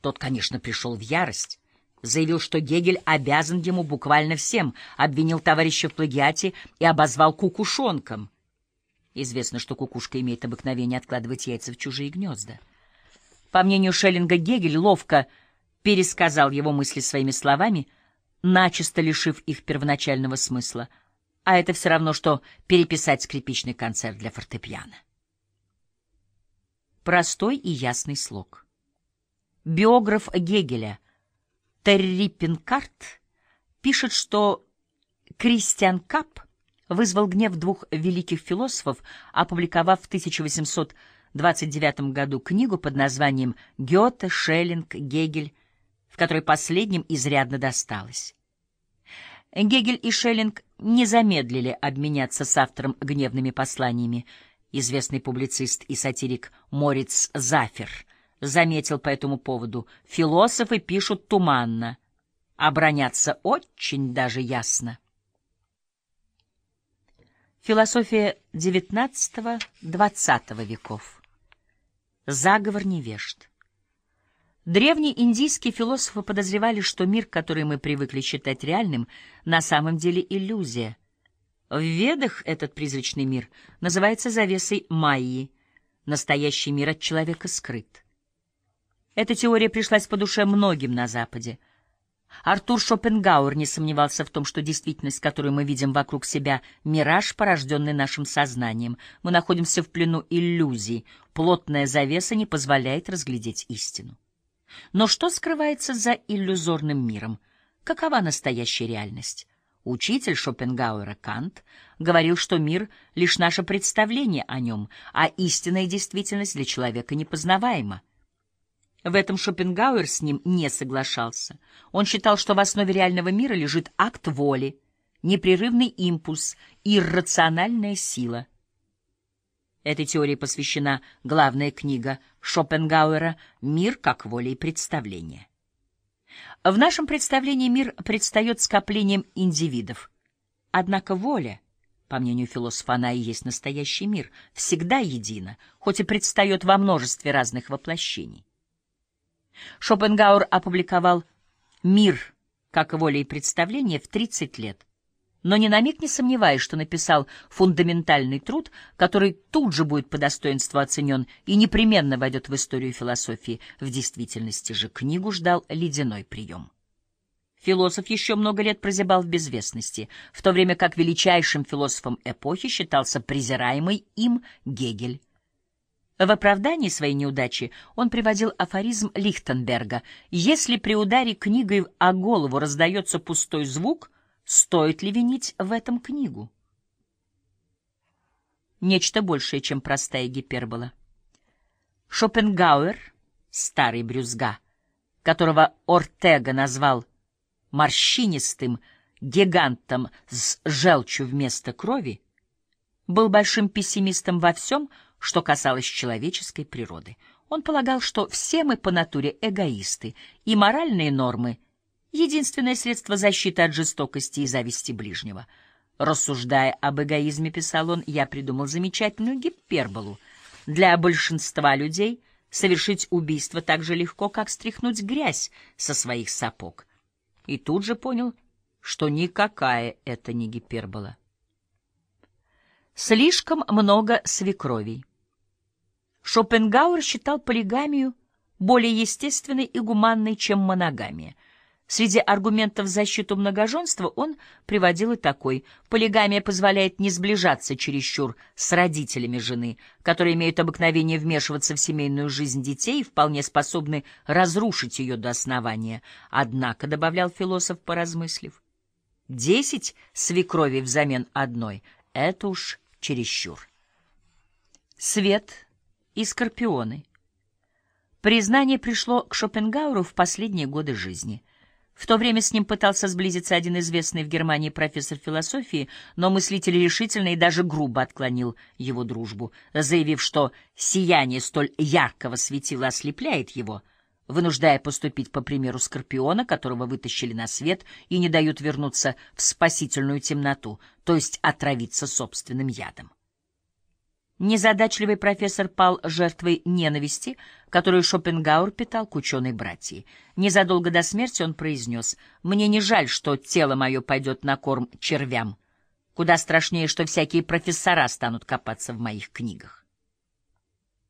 Тот, конечно, пришел в ярость. Заявил, что Гегель обязан ему буквально всем, обвинил товарища в плагиате и обозвал кукушонком. Известно, что кукушка имеет обыкновение откладывать яйца в чужие гнезда. По мнению Шеллинга, Гегель ловко пересказал его мысли своими словами, начисто лишив их первоначального смысла, а это все равно, что переписать скрипичный концерт для фортепиано. Простой и ясный слог. Биограф Гегеля Терри Пинкарт пишет, что Кристиан Капп вызвал гнев двух великих философов, опубликовав в 1829 году книгу под названием «Гёте, Шеллинг, Гегель», в которой последним изрядно досталось. Гегель и Шеллинг не замедлили обменяться с автором гневными посланиями. Известный публицист и сатирик Мориц Зафер заметил по этому поводу, философы пишут туманно, а бронятся очень даже ясно. Философия XIX-XX веков. Заговор невежд. Древние индийские философы подозревали, что мир, который мы привыкли считать реальным, на самом деле иллюзия. В Ведах этот призрачный мир называется завесой Майи. Настоящий мир от человека скрыт. Эта теория пришлась по душе многим на Западе — Артур Шопенгауэр не сомневался в том, что действительность, которую мы видим вокруг себя, — мираж, порожденный нашим сознанием. Мы находимся в плену иллюзий. Плотная завеса не позволяет разглядеть истину. Но что скрывается за иллюзорным миром? Какова настоящая реальность? Учитель Шопенгауэра Кант говорил, что мир — лишь наше представление о нем, а истинная действительность для человека непознаваема. В этом Шопенгауэр с ним не соглашался. Он считал, что в основе реального мира лежит акт воли, непрерывный импульс, иррациональная сила. Этой теории посвящена главная книга Шопенгауэра «Мир как воля и представление». В нашем представлении мир предстает скоплением индивидов. Однако воля, по мнению философа, она и есть настоящий мир, всегда едина, хоть и предстает во множестве разных воплощений. Шопенгауэр опубликовал «Мир как воля и представление» в 30 лет, но ни на миг не сомневаясь, что написал фундаментальный труд, который тут же будет по достоинству оценен и непременно войдет в историю философии. В действительности же книгу ждал ледяной прием. Философ еще много лет прозябал в безвестности, в то время как величайшим философом эпохи считался презираемый им Гегель. В оправдании своей неудачи он приводил афоризм Лихтенберга «Если при ударе книгой о голову раздается пустой звук, стоит ли винить в этом книгу?» Нечто большее, чем простая гипербола. Шопенгауэр, старый брюзга, которого Ортега назвал морщинистым гигантом с желчью вместо крови, был большим пессимистом во всем, что касалось человеческой природы. Он полагал, что все мы по натуре эгоисты, и моральные нормы — единственное средство защиты от жестокости и зависти ближнего. Рассуждая об эгоизме, писал он, я придумал замечательную гиперболу. Для большинства людей совершить убийство так же легко, как стряхнуть грязь со своих сапог. И тут же понял, что никакая это не гипербола. Слишком много свекровей. Шопенгауэр считал полигамию более естественной и гуманной, чем моногамия. Среди аргументов в защиту многоженства он приводил и такой. Полигамия позволяет не сближаться чересчур с родителями жены, которые имеют обыкновение вмешиваться в семейную жизнь детей и вполне способны разрушить ее до основания. Однако, добавлял философ, поразмыслив, десять свекровей взамен одной — это уж чересчур. Свет — и скорпионы. Признание пришло к Шопенгауру в последние годы жизни. В то время с ним пытался сблизиться один известный в Германии профессор философии, но мыслитель решительно и даже грубо отклонил его дружбу, заявив, что сияние столь яркого светила ослепляет его, вынуждая поступить по примеру Скорпиона, которого вытащили на свет и не дают вернуться в спасительную темноту, то есть отравиться собственным ядом. Незадачливый профессор пал жертвой ненависти, которую Шопенгауэр питал к ученой братьи. Незадолго до смерти он произнес, «Мне не жаль, что тело мое пойдет на корм червям. Куда страшнее, что всякие профессора станут копаться в моих книгах».